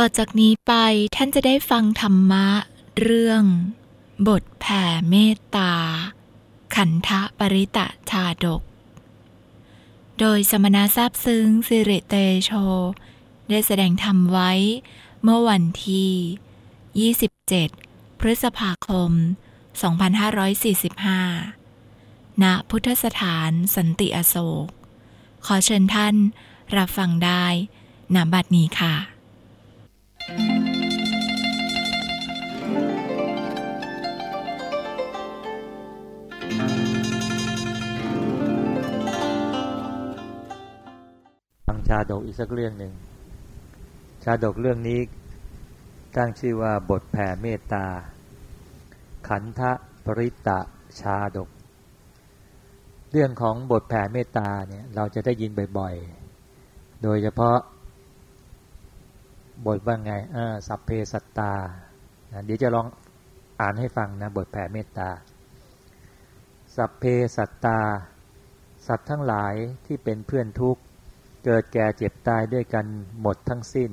ต่อจากนี้ไปท่านจะได้ฟังธรรมะ เรื่อง บทแผ่เมตตา ขันธปริตะชาดก โดยสมณะทราบซึ้งสิริเตโช ได้แสดงธรรมไว้ เมื่อวันที่ 27 พฤษภาคม 2545 ณ พุทธสถานสันติอโศก ขอเชิญท่านรับฟังได้ณบัดนี้ค่ะ ฟังชาดกอีกสักเรื่องหนึ่ง ชาดกเรื่องนี้ ตั้งชื่อว่าบทแผ่เมตตา ขันธปริตะชาดก เรื่องของบทแผ่เมตตาเนี่ยเราจะได้ยินบ่อยๆ โดยเฉพาะ บทว่าไงสัพเพสัตตาเดี๋ยวจะลองอ่านให้ฟังนะบทแผ่เมตตา สัพเพสัตตา สัตว์ทั้งหลายที่เป็นเพื่อนทุกข์ เกิดแก่เจ็บตายด้วยกันหมดทั้งสิ้น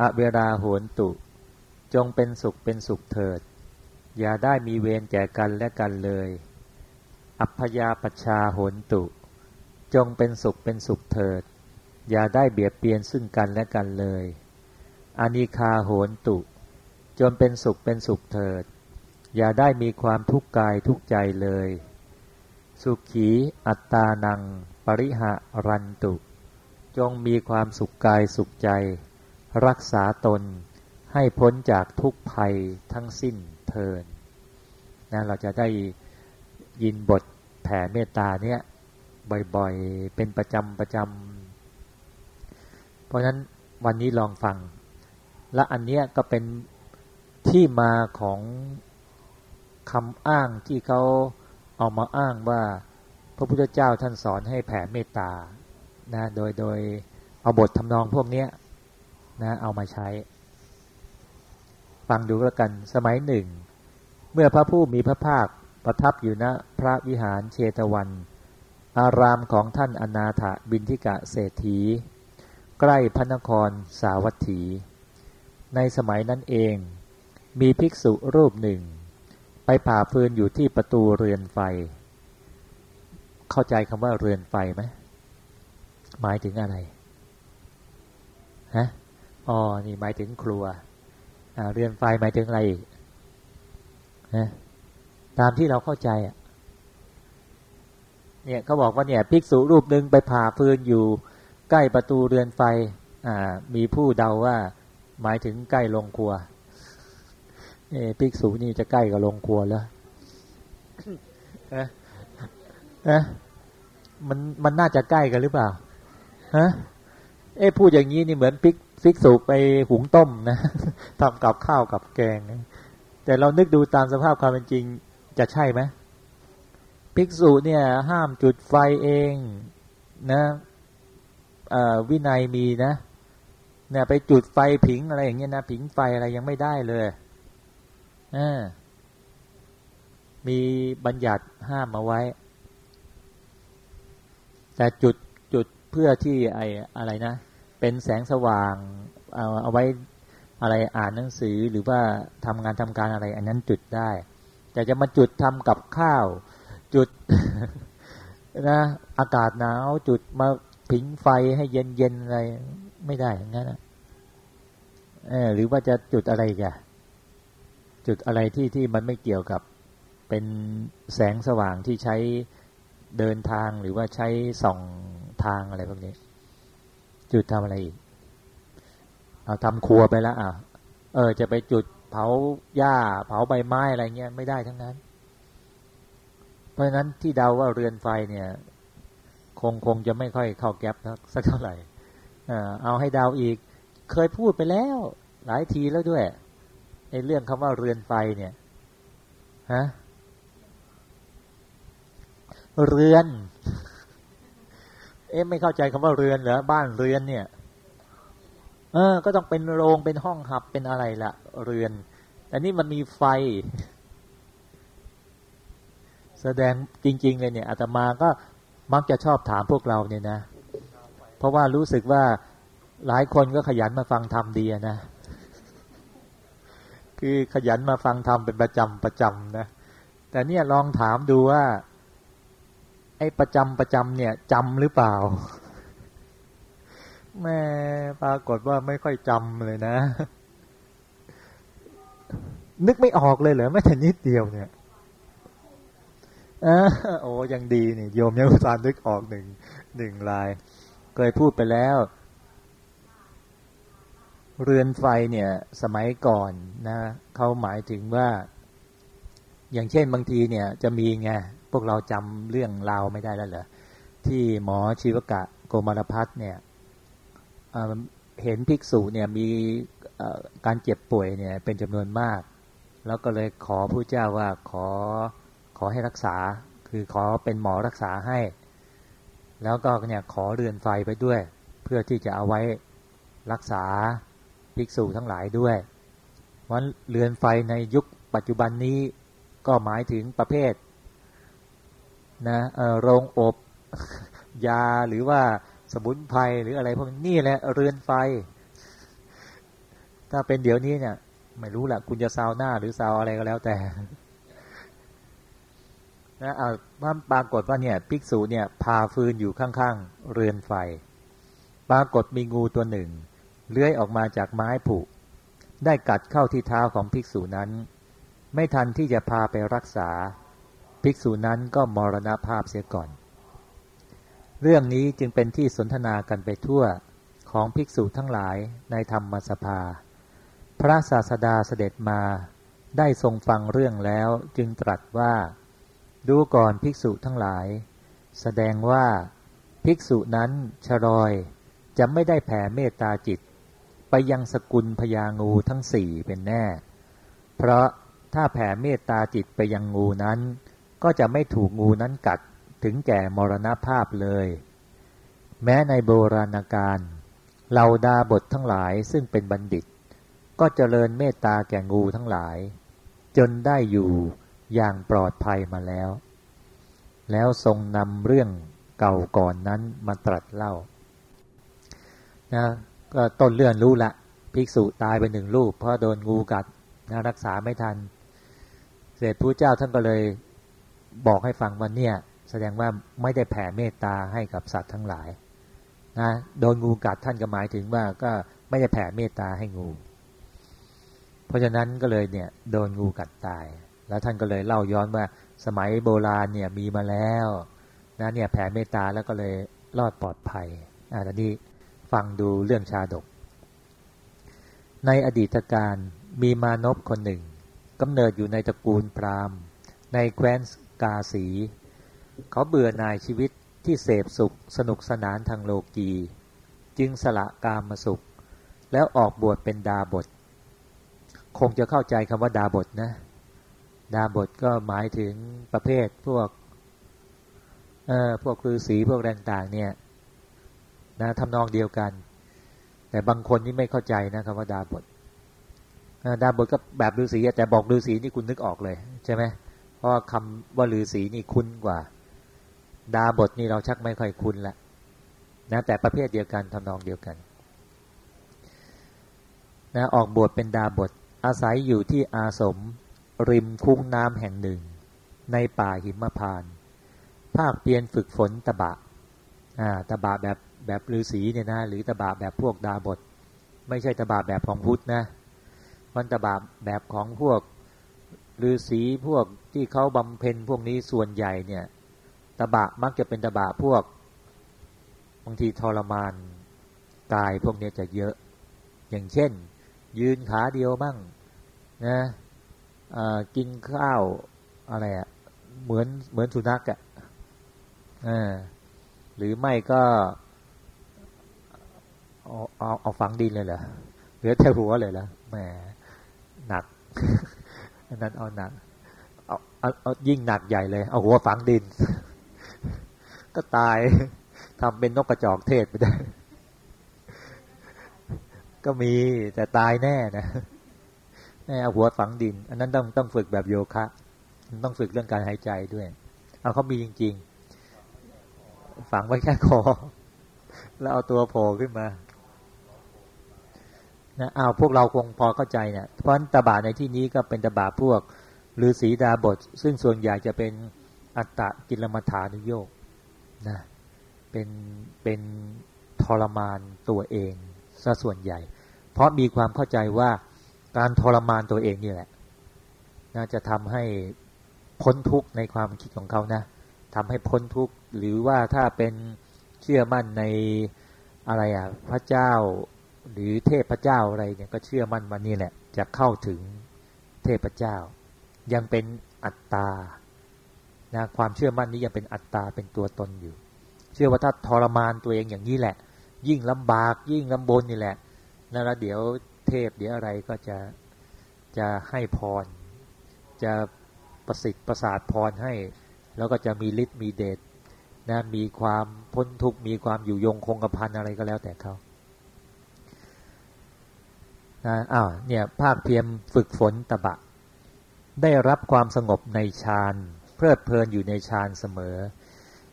อเวราโหนตุ จงเป็นสุขเป็นสุขเถิด อย่าได้มีเวรแก่กันและกันเลย อัพยาปชาโหนตุ จงเป็นสุขเป็นสุขเถิด อย่าได้เบียดเบียนซึ่งกันและกันเลย อานิคาโหนตุจงเป็นสุขเป็นสุขเถิด อย่าได้มีความทุกข์กายทุกใจเลย สุขี อัตตานัง ปริหะรันตุ จงมีความสุขกายสุขใจ รักษาตนให้พ้นจากทุกภัยทั้งสิ้นเทินนะเราจะได้ยินบทแผ่เมตตาเนี่ยบ่อยๆ เป็นประจำประจำ เพราะฉะนั้นวันนี้ลองฟัง และอันเนี้ยก็เป็นที่มาของคำอ้างที่เขาเอามาอ้างว่าพระพุทธเจ้าท่านสอนให้แผ่เมตตานะโดยโดยเอาบททำนองพวกเนี้ยนะเอามาใช้ ฟังดูแล้วกันสมัยหนึ่ง เมื่อพระผู้มีพระภาคประทับอยู่ณพระวิหารเชตวัน อารามของท่านอนาถบินทิกะเศรษฐี ใกล้พระนครสาวัตถี ในสมัยนั้นเอง มีภิกษุรูปหนึ่ง ไปผ่าฟืนอยู่ที่ประตูเรือนไฟ เข้าใจคำว่าเรือนไฟไหมหมายถึงอะไรฮะอ๋อนี่หมายถึงครัวเรือนไฟหมายถึงอะไรอีกฮะตามที่เราเข้าใจอะเนี่ยเขาบอกว่าเนี่ยภิกษุรูปหนึ่งไปผ่าฟืนอยู่ ใกล้ประตูเรือนไฟอ่ามีผู้เดาว่าหมายถึงใกล้โรงครัวเอภิกษุนี่จะใกล้กับโรงครัวแล้วฮะฮะมันมันน่าจะใกล้กันหรือเปล่าฮะเอ้พูดอย่างนี้นี่เหมือนพิกฟิกสูไปหุงต้มนะทำกับข้าวกับแกง แต่เรานึกดูตามสภาพความเป็นจริงจะใช่ไหมภิกษุเนี่ย ห้ามจุดไฟเอง นะ วินัยมีนะเนี่ยไปจุดไฟผิงอะไรอย่างเงี้ยนะผิงไฟอะไรยังไม่ได้เลยมีบัญญัติห้ามมาไว้ แต่จุดจุดเพื่อที่ไออะไรนะ เป็นแสงสว่างเอาเอาไว้อะไรอ่านหนังสือหรือว่าทำงานทำการอะไร อันนั้นจุดได้ แต่จะมาจุดทำกับข้าว จุดนะอากาศหนาว จุดมา ผิงไฟให้เย็นเย็นอะไร ไม่ได้อย่างนั้นเออหรือว่าจะจุดอะไรกันจุดอะไรที่ที่มันไม่เกี่ยวกับเป็นแสงสว่างที่ใช้เดินทางหรือว่าใช้ส่องทางอะไรพวกนี้ จุดทำอะไรอีกเอาทำครัวไปแล้วอะเออ จะไปจุดเผาหญ้า เผาใบไม้อะไรเงี้ยไม่ได้ทั้งนั้น เพราะฉะนั้นที่เดาว่าเรือนไฟเนี่ย คงคงจะไม่ค่อยเข้าแก๊ปสักเท่าไหร่เอาให้ดาวอีก เคยพูดไปแล้ว หลายทีแล้วด้วยในเรื่องคำว่าเรือนไฟเนี่ยฮะเรือน เอ๊ะไม่เข้าใจคำว่าเรือนเหรอบ้านเรือนเนี่ย เออ ก็ต้องเป็นโรงเป็นห้องหับเป็นอะไรละเรือน แต่นี่มันมีไฟ แสดงจริง ๆ เลยเนี่ยอาตมาก็ มักจะชอบถามพวกเราเนี่ยนะ เพราะว่ารู้สึกว่าหลายคนก็ขยันมาฟังธรรมดีนะ คือขยันมาฟังธรรมเป็นประจำประจำนะ แต่เนี่ยลองถามดูว่า ไอ้ประจำประจำเนี่ยจำหรือเปล่าแม่ปรากฏว่าไม่ค่อยจำเลยนะ นึกไม่ออกเลยเหรอแม้แต่นิดเดียวเนี่ย อโอ้ยังดีนี่โยมยังอุตส่าห์นึกออกหนึ่งหนึ่งลาย เคยพูดไปแล้ว เรือนไฟเนี่ย สมัยก่อนนะเขาหมายถึงว่า อย่างเช่นบางทีเนี่ย จะมีไงพวกเราจำเรื่องราวไม่ได้แล้วเหรอที่หมอชีวกะโกมารพัฒเนี่ยเห็นภิกษุเนี่ยมีการเจ็บป่วยเนี่ยเป็นจำนวนมาก แล้วก็เลยขอผู้เจ้าว่าขอ ขอให้รักษา คือขอเป็นหมอรักษาให้ แล้วก็เนี่ยขอเรือนไฟไปด้วย เพื่อที่จะเอาไว้รักษาภิกษุทั้งหลายด้วยวันเรือนไฟในยุคปัจจุบันนี้ก็หมายถึงประเภทนะโรงอบ ยาหรือว่าสมุนไพรหรืออะไรพวกนี้แหละเรือนไฟ ถ้าเป็นเดี๋ยวนี้เนี่ย ไม่รู้แหละคุณจะซาวหน้าหรือซาวอะไรก็แล้วแต่ นะเอาปรากฏว่าเนี่ยภิกษุเนี่ยพาฟืนอยู่ข้างๆ เรือนไฟ ปรากฏมีงูตัวหนึ่ง เลื้อยออกมาจากไม้ผุ ได้กัดเข้าที่เท้าของภิกษุนั้น ไม่ทันที่จะพาไปรักษา ภิกษุนั้นก็มรณภาพเสียก่อน เรื่องนี้จึงเป็นที่สนทนากันไปทั่วของภิกษุทั้งหลายในธรรมสภา พระศาสดาเสด็จมาได้ทรงฟังเรื่องแล้วจึงตรัสว่า ดูก่อนภิกษุทั้งหลาย แสดงว่า ภิกษุนั้นชรอยจะไม่ได้แผ่เมตตาจิต ไปยังสกุลพญางูทั้งสี่เป็นแน่ เพราะถ้าแผ่เมตตาจิตไปยังงูนั้น ก็จะไม่ถูกงูนั้นกัดถึงแก่มรณภาพเลย แม้ในโบราณกาลเหล่าดาบททั้งหลายซึ่งเป็นบัณฑิต ก็เจริญเมตตาแก่งูทั้งหลาย จนได้อยู่ อย่างปลอดภัยมาแล้ว แล้วทรงนำเรื่องเก่าก่อนนั้นมาตรัสเล่านะก็ต้นเรื่องรู้ละภิกษุตายไปหนึ่งลูกเพราะโดนงูกัดนะรักษาไม่ทัน เสร็จพระเจ้าท่านก็เลยบอกให้ฟังว่าเนี่ย แสดงว่าไม่ได้แผ่เมตตาให้กับสัตว์ทั้งหลายนะโดนงูกัดท่านก็หมายถึงว่าก็ไม่ได้แผ่เมตตาให้งู เพราะฉะนั้นก็เลยเนี่ยโดนงูกัดตาย แล้วท่านก็เลยเล่าย้อนว่าสมัยโบราณเนี่ยมีมาแล้วนะเนี่ยแผ่เมตตาแล้วก็เลยรอดปลอดภัยอ่าตอนนี้ฟังดูเรื่องชาดก ในอดีตการมีมานพคนหนึ่งกำเนิดอยู่ในตระกูลพราหมณ์ ในแคว้นกาสี เขาเบื่อหน่ายชีวิตที่เสพสุขสนุกสนานทางโลกี จึงสละกามมาสุข แล้วออกบวชเป็นดาบท คงจะเข้าใจคำว่าดาบทนะ ดาบทก็หมายถึงประเภทพวกเอ่อพวกคือสีพวกแรงต่างเนี่ยนะทำนองเดียวกัน แต่บางคนนี่ไม่เข้าใจนะครับว่าดาบทดาบทก็แบบฤาษีแต่บอกฤาษีนี่คุณนึกออกเลยใช่ไหมเพราะคำว่าฤาษีนี่คุ้นกว่า ดาบทนี่เราชักไม่ค่อยคุ้นละนะแต่ประเภทเดียวกันทำนองเดียวกันนะออกบวชเป็นดาบทอาศัยอยู่ที่อาสม ริมคุ้งน้ำแห่งหนึ่ง ในป่าหิมพาน ภาคเพียนฝึกฝนตะบะอ่าตะบะแบบแบบฤาษีเนี่ยนะหรือตะบะแบบพวกดาบท ไม่ใช่ตะบะแบบของพุทธนะ มันตะบะแบบของพวกฤาษีพวกที่เขาบำเพ็ญพวกนี้ส่วนใหญ่เนี่ยตะบะมักจะเป็นตะบะพวกบางทีทรมานกายพวกนี้จะเยอะ อย่างเช่น ยืนขาเดียวบ้างนะ กินข้าวอะไรอะ่ะเหมือนเหมือนสุนัขอะหรือไม่ก็เอาเอาเอาฝังดินเลยเหรอเหลือแต่หัวเลยเหรอแหมหนักอันนั้นเอาหนักเอาเอาเอายิ่งหนักใหญ่เลย เอาหัวฝังดิน ก็ตายทำเป็นนกกระจอกเทศไปได้ ก็มีแต่ตายแน่นะ เอาหัวฝังดิน อันนั้นต้องต้องฝึกแบบโยคะต้องฝึกเรื่องการหายใจด้วย เอาเขามีจริง ๆ ฝังไว้แค่คอแล้วเอาตัวโผล่ขึ้นมานะอ้าวพวกเราคงพอเข้าใจเนะี่ยเพราะตบะในที่นี้ก็เป็นตบะพวกฤาษีดาบท ซึ่งส่วนใหญ่จะเป็นอัตตะกิลมัฐานุโยกนะเป็นเป็นทรมานตัวเองซะส่วนใหญ่ เพราะมีความเข้าใจว่า การทรมานตัวเองนี่แหละน่าจะทำให้พ้นทุกข์ในความคิดของเขานะทำให้พ้นทุกข์หรือว่าถ้าเป็นเชื่อมั่นในอะไรอะพระเจ้าหรือเทพเจ้าอะไรเนี่ยก็เชื่อมั่นว่านี่แหละจะเข้าถึงเทพเจ้า ยังเป็นอัตตานะความเชื่อมั่นนี้ยังเป็นอัตตาเป็นตัวตนอยู่ เชื่อว่าถ้าทรมานตัวเองอย่างนี้แหละ ยิ่งลำบากยิ่งลำบนนี่แหละแล้วเดี๋ยว เทพ เดี๋ยวอะไรก็จะจะให้พร จะประสิทธิ์ประสาทพรให้ แล้วก็จะมีฤทธิ์มีเดชนะมีความพ้นทุกข์มีความอยู่ยงคงกระพันอะไรก็แล้วแต่เขานะอ้าวเนี่ยภาคเพียมฝึกฝนตะบะ ได้รับความสงบในฌานเพลิดเพลินอยู่ในฌานเสมอ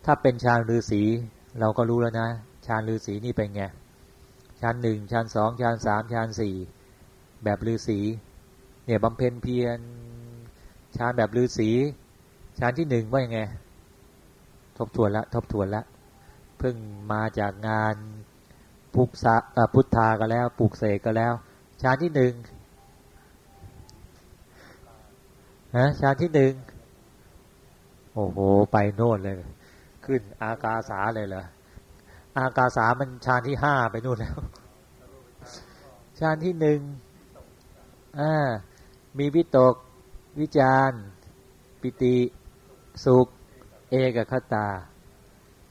ถ้าเป็นฌานฤาษีเราก็รู้แล้วนะฌานฤาษีนี่เป็นไง ฌานหนึ่งฌานสองฌานสามฌานสี่แบบฤาษีเนี่ยบำเพ็ญเพียรฌานแบบฤาษีฌานที่หนึ่งว่ายังไง ทบทวนละ ทบทวนละเพิ่งมาจากงานพุกษะพุทธาก็แล้วปลูกเสกก็แล้วฌานที่หนึ่งฮะฌานที่หนึ่งโอ้โห ไปโน่นเลย ขึ้นอากาสาเลยเหรอ อากาสามันฌานที่ห้าไปนู่นแล้วฌานที่หนึ่งมีวิตก วิจารปิติ สุข เอกคตา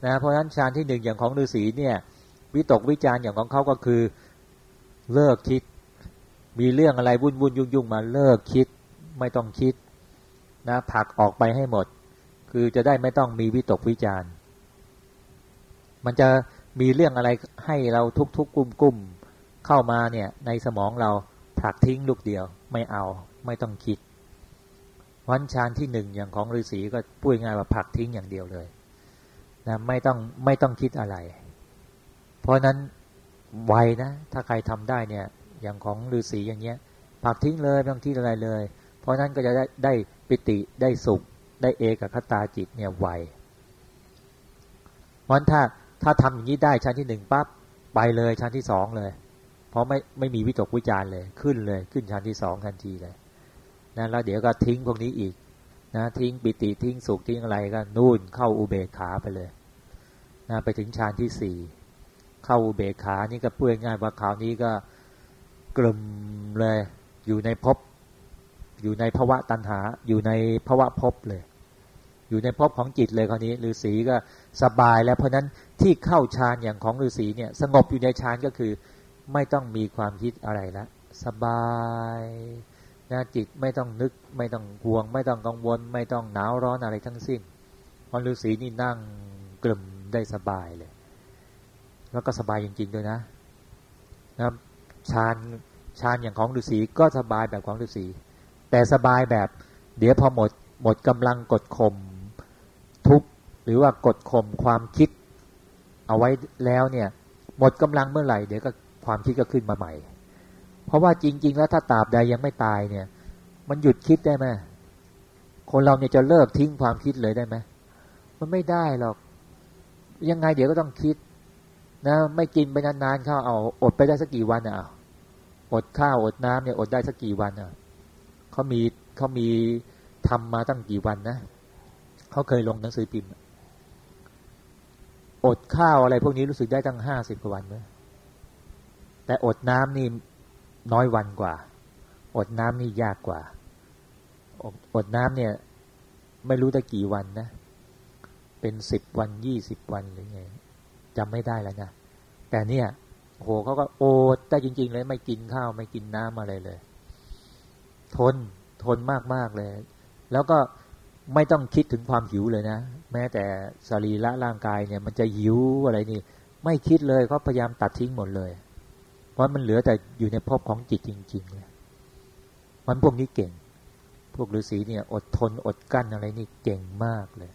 นะเพราะฉะนั้นฌานที่หนึ่งอย่างของฤาษีเนี่ยวิตกวิจารอย่างของเขาก็คือเลิกคิด มีเรื่องอะไรวุ่นวุ่นยุ่งยุ่งมาเลิกคิดไม่ต้องคิดนะผักออกไปให้หมด คือจะได้ไม่ต้องมีวิตกวิจารมันจะ มีเรื่องอะไรให้เราทุกทุกกุ้มกุ้มเข้ามาเนี่ย ในสมองเราผลักทิ้งลูกเดียว ไม่เอาไม่ต้องคิด วันชานที่หนึ่งอย่างของฤาษีก็พูดง่ายว่าผลักทิ้งอย่างเดียวเลยนะไม่ต้องไม่ต้องคิดอะไร เพราะนั้นไวนะถ้าใครทำได้เนี่ย อย่างของฤาษีอย่างเงี้ยผลักทิ้งเลยไม่ต้องทิ้งอะไรเลย เพราะนั้นก็จะได้ได้ปิติได้สุข ได้เอกคตาจิตเนี่ยไวเพราะถ้า ถ้าทำอย่างนี้ได้ชั้นที่หนึ่งปั๊บไปเลยชั้นที่สองเลย เพราะไม่ไม่มีวิตกวิจารเลยขึ้นเลยขึ้นชั้นที่สองทันทีเลยนะแล้วเดี๋ยวก็ทิ้งพวกนี้อีกนะทิ้งปิติทิ้งสุขทิ้งอะไรก็นู่นเข้าอุเบกขาไปเลยนะไปถึงชั้นที่สี่เข้าอุเบกขานี่ก็พูดง่ายว่าคราวนี้ก็กลุ่มเลยอยู่ในภพอยู่ในภวะตัณหาอยู่ในภวะภพเลย อยู่ในภพของจิตเลยคราวนี้ฤาษีก็สบายแล้วเพราะนั้นที่เข้าฌานอย่างของฤาษีเนี่ยสงบอยู่ในฌานก็คือ ไม่ต้องมีความคิดอะไรละสบายนะจิตไม่ต้องนึกไม่ต้องห่วง ไม่ต้องกังวล ไม่ต้องหนาวร้อนอะไรทั้งสิ้นพอฤาษีนี่นั่งกลุ่มได้สบายเลย แล้วก็สบายจริงๆด้วยนะนะฌานฌานอย่างของฤาษีก็สบายแบบของฤาษีแต่สบายแบบ เดี๋ยวพอหมดหมดกำลังกดข่ม ทุกหรือว่ากดข่มความคิด เอาไว้แล้วเนี่ย หมดกำลังเมื่อไหร่เดี๋ยวก็ความคิดก็ขึ้นมาใหม่ เพราะว่าจริง ๆ แล้วถ้าตราบใดยังไม่ตายเนี่ย มันหยุดคิดได้ไหมคนเราเนี่ยจะเลิกทิ้งความคิดเลยได้ไหมมันไม่ได้หรอกยังไงเดี๋ยวก็ต้องคิดนะไม่กินไปนานๆเข้าเอาอดไปได้สักกี่วันอะอดข้าวอดน้ำเนี่ยอดได้สักกี่วันอะเขามีเขามีทำมาตั้งกี่วันนะ เขาเคยลงหนังสือพิมพ์ อดข้าวอะไรพวกนี้รู้สึกได้ตั้งห้าสิบกว่าวันไหมแต่อดน้ำนี่น้อยวันกว่า อดน้ำนี่ยากกว่า อดน้ำเนี่ย ไม่รู้ได้กี่วันนะ เป็นสิบวันยี่สิบวันหรือไงจำไม่ได้แล้วนะแต่เนี่ยโหเขาก็โอดได้จริง ๆ เลยไม่กินข้าวไม่กินน้ำอะไรเลย ทนทนมากๆเลย แล้วก็ ไม่ต้องคิดถึงความหิวเลยนะ แม้แต่สรีระร่างกายเนี่ย มันจะหิวอะไรนี่ ไม่คิดเลยเขาพยายามตัดทิ้งหมดเลย เพราะมันเหลือแต่อยู่ในภพของจิตจริงๆเลยมันพวกนี้เก่ง พวกฤาษีเนี่ย อดทนอดกั้นอะไรนี่เก่งมากเลย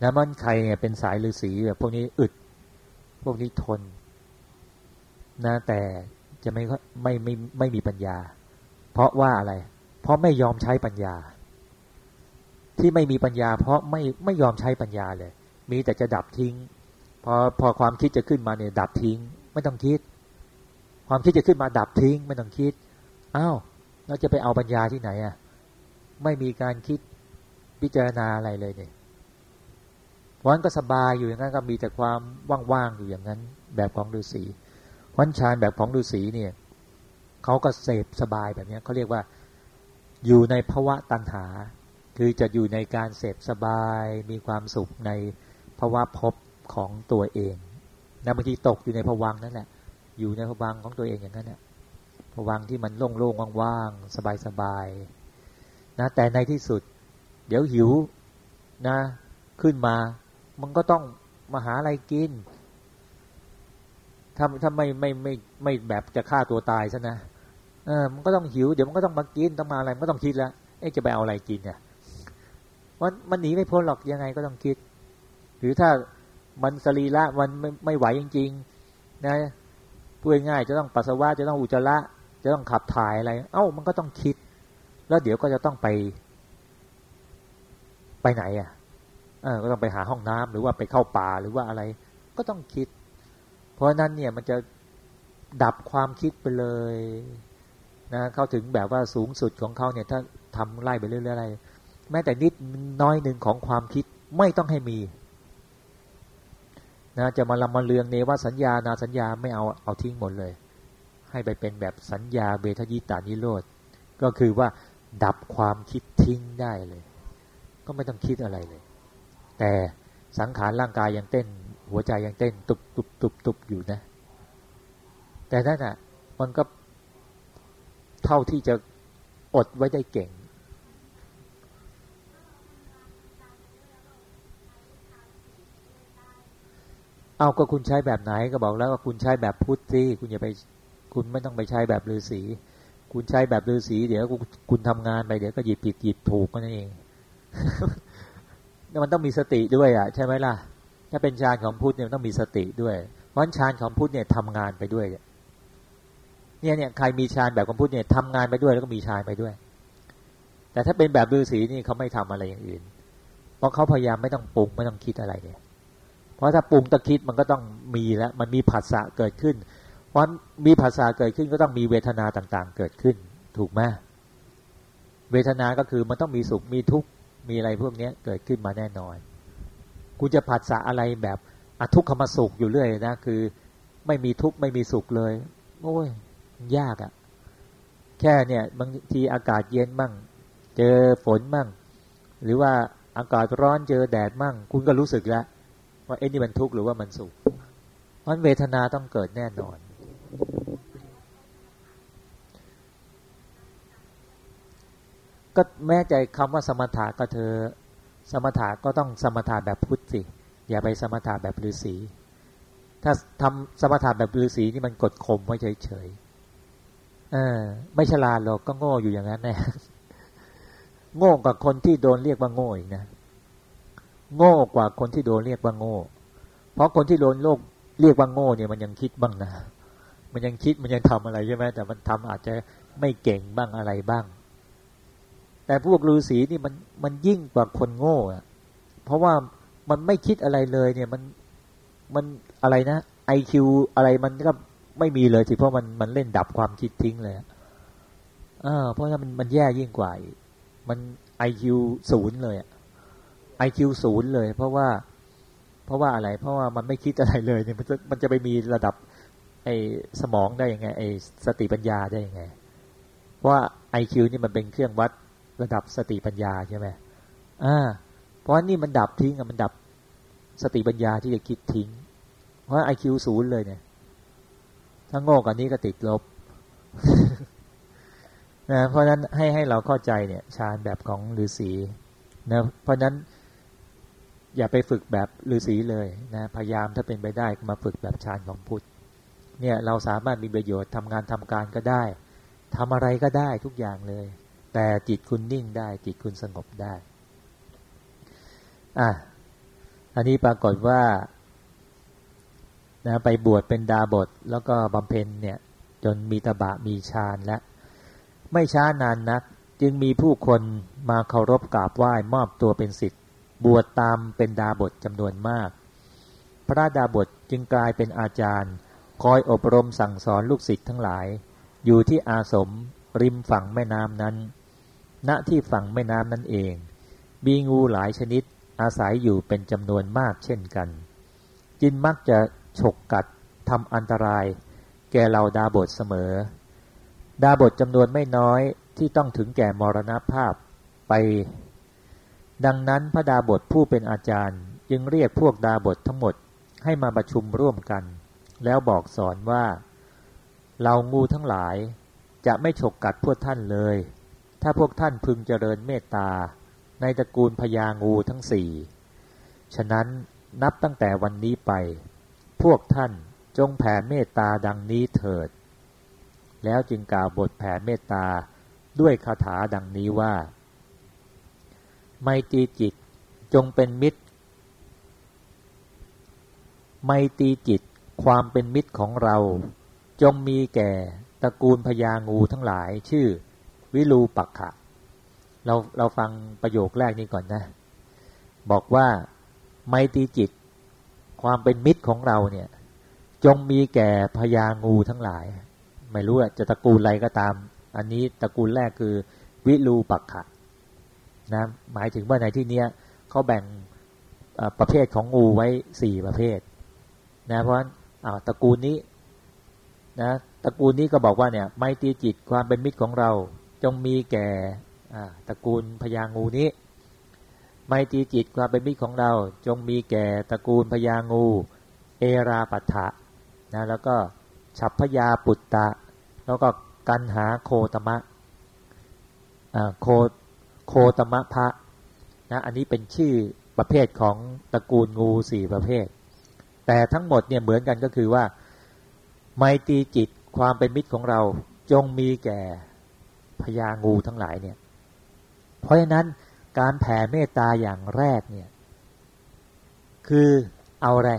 แล้วมันใครเนี่ยเป็นสายฤาษีแบบพวกนี้อึด พวกนี้ทนนะแต่จะไม่ไม่ไม่ไม่มีปัญญา เพราะว่าอะไร เพราะไม่ยอมใช้ปัญญา ที่ไม่มีปัญญา เพราะไม่ไม่ยอมใช้ปัญญาเลย มีแต่จะดับทิ้ง พอพอความคิดจะขึ้นมาเนี่ยดับทิ้ง ไม่ต้องคิด ความคิดจะขึ้นมาดับทิ้ง ไม่ต้องคิดอ้าวเราจะไปเอาปัญญาที่ไหนอะไม่มีการคิดพิจารณาอะไรเลยเนี่ยวันก็สบายอยู่อย่างนั้นก็มีแต่ความว่างๆอยู่อย่างนั้น แบบของฤาษีวันชานแบบของฤาษีเนี่ยเขาก็เสพสบายแบบนี้เขาเรียกว่า อยู่ในภาวะตัณหา คือจะอยู่ในการเสพสบายมีความสุขในภาวะพบของตัวเองนะบางทีตกอยู่ในภวังนั่นแหละอยู่ในภวังของตัวเองอย่างนั้นแหละภวังที่มันโล่งๆว่างๆสบายๆนะแต่ในที่สุด เดี๋ยวหิวนะขึ้นมา มันก็ต้องมาหาอะไรกินถ้าถ้าไม่ไม่ไม่ไม่แบบจะฆ่าตัวตายซะนะเออมันก็ต้องหิว เดี๋ยวมันก็ต้องมากินต้องมาอะไรมันก็ต้องคิดแล้วเอ๊ะจะไปเอาอะไรกินเนี่ย มันมันหนีไม่พ้นหรอกยังไงก็ต้องคิด หรือถ้ามันสรีระมันไม่ไม่ไหวจริงๆนะพูดง่ายจะต้องปัสสาวะจะต้องอุจจาระจะต้องขับถ่ายอะไร เอ้ามันก็ต้องคิด แล้วเดี๋ยวก็จะต้องไป ไปไหนอะเออก็ต้องไปหาห้องน้ำหรือว่าไปเข้าป่าหรือว่าอะไร ก็ต้องคิด เพราะนั้นเนี่ยมันจะดับความคิดไปเลยนะเขาถึงแบบว่าสูงสุดของเขาเนี่ย ถ้าทำไล่ไปเรื่อยๆอะไร แม้แต่นิดน้อยหนึ่งของความคิดไม่ต้องให้มีนะจะมาลำมาเลืองเนว่าสัญญานาสัญญาไม่เอาเอาทิ้งหมดเลย ให้ไปเป็นแบบสัญญาเบทยิตานิโรธก็คือว่าดับความคิดทิ้งได้เลย ก็ไม่ต้องคิดอะไรเลย แต่สังขารร่างกายยังเต้น หัวใจยังเต้น ตุบตุบตุบตุบอยู่นะ แต่นั่นอะมันก็เท่าที่จะอดไว้ได้เก่ง เอาก็คุณใช้แบบไหนก็บอกแล้วว่าคุณใช้แบบพุทธิคุณอย่าไปคุณไม่ต้องไปใช้แบบฤาษีคุณใช้แบบฤาษีเดี๋ยวคุณทำงานไปเดี๋ยวก็หยิบผิดหยิบถูกนั่นเองมันต้องมีสติด้วยอะใช่ไหมล่ะ ถ้าเป็นฌานของพุทธเนี่ยต้องมีสติด้วยเพราะฌานของพุทธเนี่ยทำงานไปด้วยเนี่ยเนี่ยใครมีฌานแบบของพุทธเนี่ยทำงานไปด้วยแล้วก็มีฌานไปด้วย แต่ถ้าเป็นแบบฤาษีนี่เขาไม่ทำอะไรอย่างอื่น เพราะเขาพยายามไม่ต้องปรุงไม่ต้องคิดอะไรเนี่ย เพราะถ้าปรุงตะคิดมันก็ต้องมีแล้วมันมีผัสสะเกิดขึ้น เพราะมีผัสสะเกิดขึ้นก็ต้องมีเวทนาต่างๆ เกิดขึ้น ถูกไหมเวทนาก็คือมันต้องมีสุขมีทุกข์มีอะไรพวกนี้เกิดขึ้นมาแน่นอนกูจะผัสสะอะไรแบบอทุกขมสุขอยู่เรื่อยนะคือ ไม่มีทุกข์ไม่มีสุขเลย โอ้ยยากอะ่ะ แค่เนี่ยบางทีอากาศเย็นมั่ง เจอฝนมั่ง หรือว่าอากาศร้อนเจอแดดมั่ง คุณก็รู้สึกแล้ว ว่าเอ็นี่มันทุกข์หรือว่ามันสุขเพราะเวทนาต้องเกิดแน่นอน ก็แม้ใจคำว่าสมถะก็เธอ สมถะก็ต้องสมถะแบบพุทธสิ อย่าไปสมถะแบบฤาษีถ้าทำสมถะแบบฤาษีนี่มันกดข่มไว้เฉยๆเออ ไม่ฉลาดหรอกก็โง่อยู่อย่างนั้นแน่โง่กว่าคนที่โดนเรียกว่าโง่อีกนะ โง่กว่าคนที่โดนเรียกว่าโง่ เพราะคนที่โดนโลกเรียกว่าโง่เนี่ยมันยังคิดบ้างนะ มันยังคิดมันยังทำอะไรใช่ไหมแต่มันทำอาจจะไม่เก่งบ้างอะไรบ้าง แต่พวกฤาษีนี่มันมันยิ่งกว่าคนโง่อะเพราะว่ามันไม่คิดอะไรเลยเนี่ยมันมันอะไรนะไอคิวอะไรมันก็ไม่มีเลยสิเพราะมันมันเล่นดับความคิดทิ้งเลยอ่าเพราะฉะนั้นมันมันแย่ยิ่งกว่ามันไอคิวศูนย์เลย ไอคิวศูนย์เลย เพราะว่า เพราะว่าอะไร เพราะว่ามันไม่คิดอะไรเลยเนี่ยมันจะมันจะไปมีระดับ ไอสมองได้ยังไง ไอสติปัญญาได้ยังไงเพราะว่าไอคิวนี่มันเป็นเครื่องวัดระดับสติปัญญาใช่ไหมอ่า เพราะนี่มันดับทิ้งอะมันดับสติปัญญาที่จะคิดทิ้ง เพราะไอคิวศูนย์เลยเนี่ย ถ้าโง่กว่านี้ก็ติดลบนะเพราะนั้นให้ให้เราเข้าใจเนี่ยฌานแบบของฤาษีนะเพราะนั้น อย่าไปฝึกแบบฤาษีเลยนะพยายามถ้าเป็นไปได้มาฝึกแบบฌานของพุทธเนี่ยเราสามารถมีประโยชน์ทำงานทำการก็ได้ทำอะไรก็ได้ทุกอย่างเลย แต่จิตคุณนิ่งได้จิตคุณสงบได้อะอันนี้ปรากฏว่านะไปบวชเป็นดาบทแล้วก็บำเพ็ญเนี่ยจนมีตบะมีฌานและ ไม่ช้านานนัก จึงมีผู้คนมาเคารพกราบไหว้มอบตัวเป็นสิทธิ บวชตามเป็นดาบทจำนวนมาก พระดาบทจึงกลายเป็นอาจารย์ คอยอบรมสั่งสอนลูกศิษย์ทั้งหลาย อยู่ที่อาสมริมฝั่งแม่น้ำนั้น ณที่ฝั่งแม่น้ำนั้นเอง มีงูหลายชนิดอาศัยอยู่เป็นจำนวนมากเช่นกัน จินมักจะฉกกัดทำอันตราย แก่เราดาบทเสมอ ดาบทจำนวนไม่น้อยที่ต้องถึงแก่มรณภาพไป ดังนั้นพระดาบทผู้เป็นอาจารย์ จึงเรียกพวกดาบททั้งหมดให้มาประชุมร่วมกัน แล้วบอกสอนว่า เรางูทั้งหลายจะไม่ฉกกัดพวกท่านเลย ถ้าพวกท่านพึงเจริญเมตตา ในตระกูลพญางูทั้งสี่ฉะนั้นนับตั้งแต่วันนี้ไป พวกท่านจงแผ่เมตตาดังนี้เถิด แล้วจึงกล่าวบทแผ่เมตตาด้วยคาถาดังนี้ว่า ไมตรีจิตจงเป็นมิตร ไมตรีจิตความเป็นมิตรของเรา จงมีแก่ตระกูลพญางูทั้งหลายชื่อ วิลูปักขะ เราเราฟังประโยคแรกนี้ก่อนนะ บอกว่าไมตรีจิต ความเป็นมิตรของเราเนี่ย จงมีแก่พญางูทั้งหลาย ไม่รู้จะตระกูลอะไรก็ตาม อันนี้ตระกูลแรกคือ วิรูปักขะ นะหมายถึงว่าในที่เนี้ยเขาแบ่งประเภทของงูไว้สี่ประเภทนะเพราะฉะนั้นตระกูลนี้นะตระกูลนี้ก็บอกว่าเนี่ยไมตรีจิตความเป็นมิตรของเราจงมีแก่ตระกูลพญางูนี้ ไมตรีจิตความเป็นมิตรของเรา จงมีแก่ตระกูลพญางู เอราปัฏฐะนะแล้วก็ฉัพพยาปุตตะ แล้วก็กันหาโคตมะโค โคตมะพระนะอันนี้เป็นชื่อประเภทของตระกูลงูสี่ประเภท แต่ทั้งหมดเนี่ยเหมือนกันก็คือว่า ไมตรีจิตความเป็นมิตรของเราจงมีแก่พญางูทั้งหลายเนี่ย เพราะฉะนั้นการแผ่เมตตาอย่างแรกเนี่ย คือเอาอะไร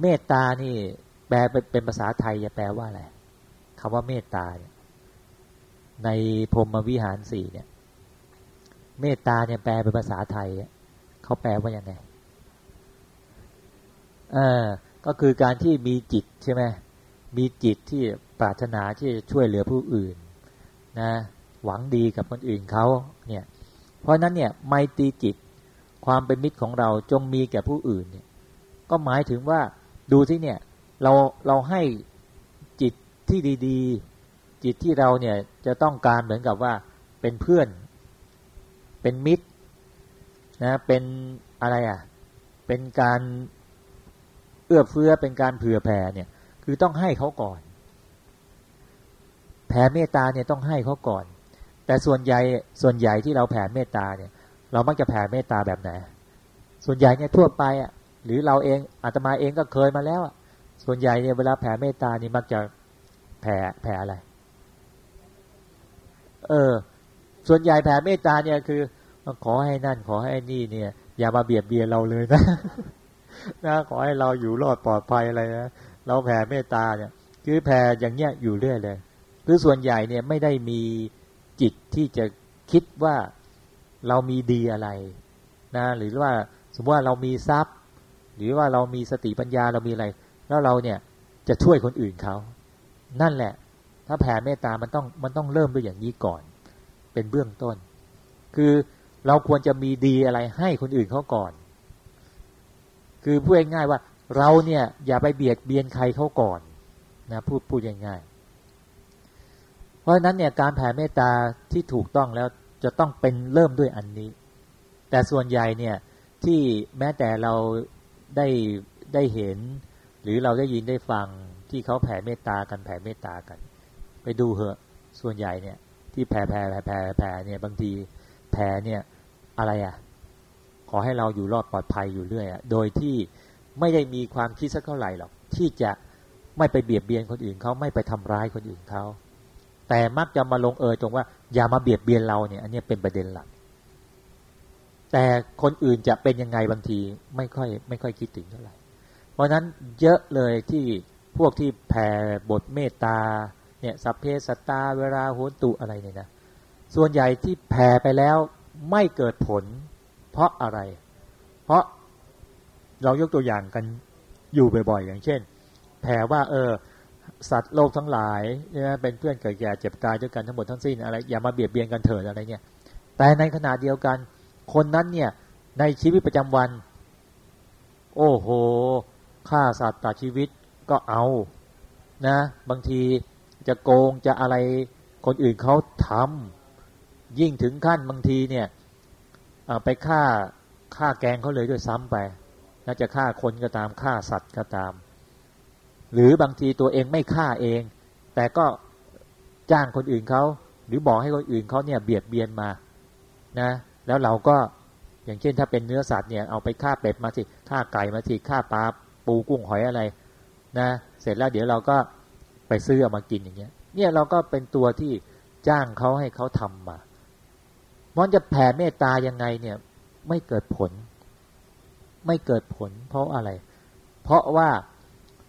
เมตตานี่แปลเป็นภาษาไทยจะแปลว่าอะไรคำว่าเมตตาเนี่ย ในพรมวิหารสี่เนี่ย เมตตาเนี่ยแปลเป็นภาษาไทยเขาแปลว่ายังไงเออก็คือการที่มีจิตใช่ไหมมีจิตที่ปรารถนาที่จะช่วยเหลือผู้อื่นนะหวังดีกับคนอื่นเขาเนี่ยเพราะนั้นเนี่ยไมตรีจิตความเป็นมิตรของเราจงมีแก่ผู้อื่นเนี่ยก็หมายถึงว่าดูที่เนี่ยเราเราให้จิตที่ดีๆ จิตที่เราเนี่ยจะต้องการเหมือนกับว่าเป็นเพื่อน เป็นมิตรนะเป็นอะไรอะเป็นการเอื้อเฟื้อเป็นการเผื่อแผ่เนี่ยคือต้องให้เขาก่อน แผ่เมตตาเนี่ยต้องให้เขาก่อน แต่ส่วนใหญ่ส่วนใหญ่ที่เราแผ่เมตตาเนี่ย เรามักจะแผ่เมตตาแบบไหนส่วนใหญ่เนี่ยทั่วไปอะหรือเราเองอาตมาเองก็เคยมาแล้วอะส่วนใหญ่เนี่ยเวลาแผ่เมตตานี่มักจะแผ่แผ่อะไร เออ ส่วนใหญ่แผ่เมตตาเนี่ยคือ ขอให้นั่น ขอให้นี่เนี่ย อย่ามาเบียดเบียนเราเลยนะนะขอให้เราอยู่รอดปลอดภัยอะไรนะเราแผ่เมตตาเนี่ย คือแผ่อย่างเงี้ยอยู่เรื่อยเลย คือส่วนใหญ่เนี่ยไม่ได้มีจิตที่จะคิดว่าเรามีดีอะไรนะหรือว่าสมมติว่าเรามีทรัพย์ หรือว่าเรามีสติปัญญาเรามีอะไร แล้วเราเนี่ยจะช่วยคนอื่นเขา นั่นแหละ ถ้าแผ่เมตตามันต้องมันต้องเริ่มด้วยอย่างนี้ก่อน เป็นเบื้องต้น คือเราควรจะมีดีอะไรให้คนอื่นเขาก่อน คือพูดง่ายๆว่า เราเนี่ยอย่าไปเบียดเบียนใครเขาก่อนนะพูดพูดง่ายๆเพราะฉะนั้นเนี่ยการแผ่เมตตาที่ถูกต้องแล้วจะต้องเป็นเริ่มด้วยอันนี้ แต่ส่วนใหญ่เนี่ยที่แม้แต่เราได้ได้เห็น หรือเราได้ยินได้ฟังที่เขาแผ่เมตตากันแผ่เมตตากัน ไปดูเหอะส่วนใหญ่เนี่ย ที่แผ่แผ่แผ่แผ่แผ่เนี่ยบางทีแผ่เนี่ยอะไรอะ่ะ ขอให้เราอยู่รอดปลอดภัยอยู่เรื่อยอะ่ะโดยที่ไม่ได้มีความคิดสักเท่าไหร่หรอกที่จะไม่ไปเบียดเบียนคนอื่นเขาไม่ไปทำร้ายคนอื่นเขาแต่มักจะมาลงเอยตรงว่า อย่ามาเบียดเบียนเราเนี่ย อันนี้เป็นประเด็นหลัก แต่คนอื่นจะเป็นยังไงบางทีไม่ค่อย ไม่ค่อยคิดถึงเท่าไหร่เพราะนั้นเยอะเลยที่พวกที่แผ่บทเมตตา เนี่ยสัพเพสตาเวลาโหตุอะไรเนี่ยนะส่วนใหญ่ที่แผ่ไปแล้วไม่เกิดผล เพราะอะไร เพราะเรายกตัวอย่างกันอยู่บ่อยๆ อย่างเช่น แผ่ว่าเออสัตว์โลกทั้งหลายเนี่ยเป็นเพื่อนเกิดแก่เจ็บตายด้วยกันทั้งหมดทั้งสิ้นอะไรอย่ามาเบียดเบียนกันเถิดอะไรเนี่ยแต่ในขณะเดียวกัน คนนั้นเนี่ยในชีวิตประจำวัน โอ้โหฆ่าสัตว์ตัดชีวิตก็เอานะ บางที จะโกงจะอะไรคนอื่นเขาทำยิ่งถึงขั้นบางทีเนี่ยไปฆ่าฆ่าแกงเขาเลยด้วยซ้ำไปน่าจะฆ่าคนก็ตามฆ่าสัตว์ก็ตาม หรือบางทีตัวเองไม่ฆ่าเอง แต่ก็จ้างคนอื่นเขาหรือบอกให้คนอื่นเขาเนี่ยเบียดเบียนมานะแล้วเราก็อย่างเช่นถ้าเป็นเนื้อสัตว์เนี่ยเอาไปฆ่าเป็ดมาสิฆ่าไก่มาสิฆ่าปลาปูกุ้งหอยอะไรนะเสร็จแล้วเดี๋ยวเราก็ ไปซื้อเอามากินอย่างเงี้ย เนี่ยเราก็เป็นตัวที่จ้างเขาให้เขาทำมามันจะแผ่เมตตายังไงเนี่ย ไม่เกิดผล ไม่เกิดผล เพราะอะไร เพราะว่า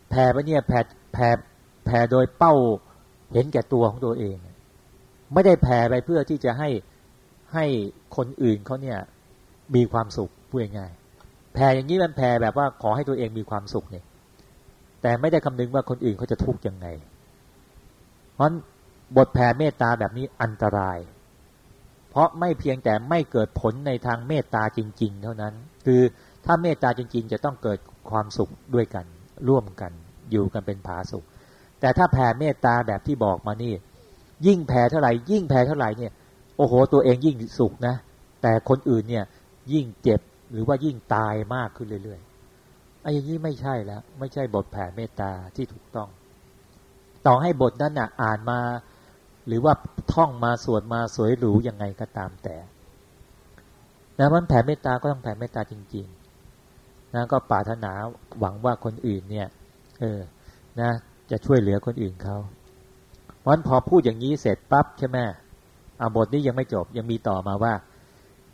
แผ่ไปเนี่ยแผ่แผ่แผ่โดยเป้าเห็นแก่ตัวของตัวเอง ไม่ได้แผ่ไปเพื่อที่จะให้ให้คนอื่นเขาเนี่ยมีความสุขพูดง่ายแผ่อย่างนี้มันแผ่แบบว่าขอให้ตัวเองมีความสุขเนี่ย แต่ไม่ได้คำนึงว่าคนอื่นเขาจะทุกข์ยังไง เพราะบทแผ่เมตตาแบบนี้อันตราย เพราะไม่เพียงแต่ไม่เกิดผลในทางเมตตาจริง ๆ เท่านั้น คือถ้าเมตตาจริง ๆ จะต้องเกิดความสุขด้วยกัน ร่วมกัน อยู่กันเป็นผาสุข แต่ถ้าแผ่เมตตาแบบที่บอกมานี่ ยิ่งแผ่เท่าไหร่ ยิ่งแผ่เท่าไหร่เนี่ย โอ้โห ตัวเองยิ่งสุขนะ แต่คนอื่นเนี่ยยิ่งเจ็บหรือว่ายิ่งตายมากขึ้นเรื่อยๆ ไอ้อย่างนี้ไม่ใช่แล้ว ไม่ใช่บทแผ่เมตตาที่ถูกต้อง ต่อให้บทนั้นน่ะอ่านมา หรือว่าท่องมาสวดมาสวยหรูยังไงก็ตามแต่นะมันแผ่เมตตาก็ต้องแผ่เมตตาจริงๆนะก็ปรารถนาหวังว่าคนอื่นเนี่ยเออนะจะช่วยเหลือคนอื่นเขาวันพอพูดอย่างนี้เสร็จปั๊บใช่ไหมอาบทนี้ยังไม่จบยังมีต่อมาว่า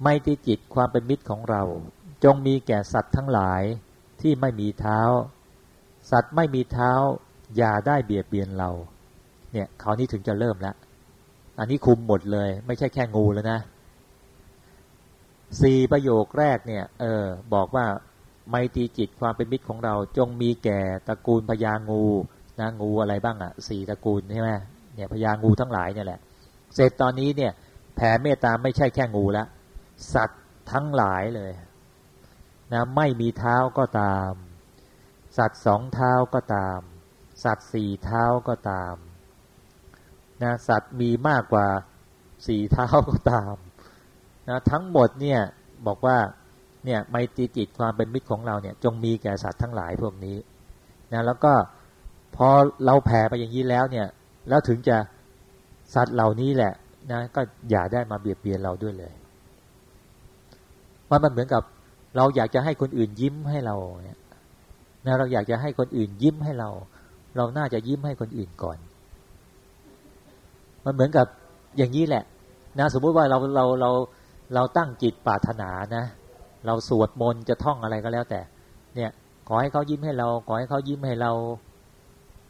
ไม่ที่จิตความเป็นมิตรของเรา จงมีแก่สัตว์ทั้งหลาย ที่ไม่มีเท้า สัตว์ไม่มีเท้า อย่าได้เบียดเบียนเรา เนี่ยคราวนี้ถึงจะเริ่มแล้วอันนี้คุมหมดเลย ไม่ใช่แค่งูแล้วนะสี่ประโยคแรกเนี่ย เออ บอกว่าไม่ตีจิตความเป็นมิตรของเรา จงมีแก่ตระกูลพญางูนะงูอะไรบ้างอะ่ะสี่ตระกูลใช่ไหมเนี่ยพญางูทั้งหลายเนี่ยแหละ เสร็จตอนนี้เนี่ย แผ่เมตตาไม่ใช่แค่งูละสัตว์ทั้งหลายเลย นะไม่มีเท้าก็ตาม สัตว์สองเท้าก็ตาม สัตว์สี่เท้าก็ตามนะสัตว์มีมากกว่าสี่เท้าก็ตามนะทั้งหมดเนี่ยบอกว่าเนี่ยไมตรีจิตความเป็นมิตรของเราเนี่ยจงมีแก่สัตว์ทั้งหลายพวกนี้นะแล้วก็พอเราแผ่ไปอย่างนี้แล้วเนี่ยแล้วถึงจะสัตว์เหล่านี้แหละนะก็อย่าได้มาเบียดเบียนเราด้วยเลยมันมันเหมือนกับ เราอยากจะให้คนอื่นยิ้มให้เราเนี่ยนะเราอยากจะให้คนอื่นยิ้มให้เรา เราน่าจะยิ้มให้คนอื่นก่อน มันเหมือนกับอย่างนี้แหละนะสมมุติว่าเราเราเราเราตั้งจิตปรารถนานะ เราสวดมนต์จะท่องอะไรก็แล้วแต่ เนี่ยขอให้เขายิ้มให้เรา ขอให้เขายิ้มให้เรา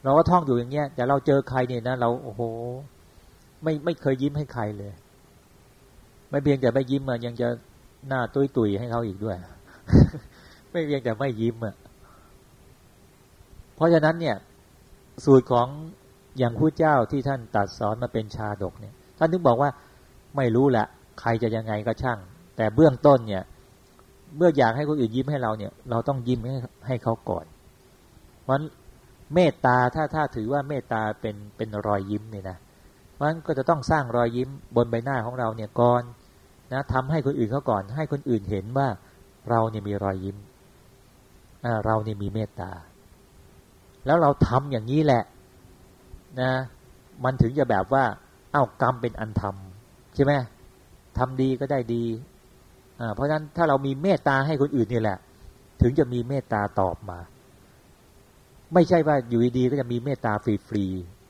เราก็ท่องอยู่อย่างเงี้ย แต่เราเจอใครเนี่ยนะเราโอ้โห ไม่ไม่เคยยิ้มให้ใครเลย ไม่เพียงแต่ไม่ยิ้มมันยังจะ หน้าตุ้ยตุยให้เขาอีกด้วย ไม่เพียงแต่ไม่ยิ้มอะเพราะฉะนั้นเนี่ย สูตรของอย่างผู้เจ้าที่ท่านตัดสอนมาเป็นชาดกเนี่ย ท่านถึงบอกว่าไม่รู้แหละใครจะยังไงก็ช่าง แต่เบื้องต้นเนี่ย เมื่ออยากให้คนอื่นยิ้มให้เราเนี่ย เราต้องยิ้มให้ให้เขาก่อนเพราะเมตตาถ้าถ้าถือว่าเมตตาเป็นเป็นรอยยิ้มเนี่ยนะราะฉะนั้นก็จะต้องสร้างรอยยิ้มบนใบหน้าของเราเนี่ยก่อน นะทำให้คนอื่นเขาก่อน ให้คนอื่นเห็นว่าเราเนี่ยมีรอยยิ้มเราเนี่ยมีเมตตา แล้วเราทำอย่างนี้แหละนะ มันถึงจะแบบว่า เอ้ากรรมเป็นอันทำใช่ไหมทำดีก็ได้ดีเพราะฉะนั้นถ้าเรามีเมตตาให้คนอื่นนี่แหละ ถึงจะมีเมตตาตอบมา ไม่ใช่ว่าอยู่ดีๆก็จะมีเมตตาฟรีๆ